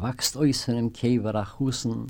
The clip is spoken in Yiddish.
wächst äußerem Käfer a Husen,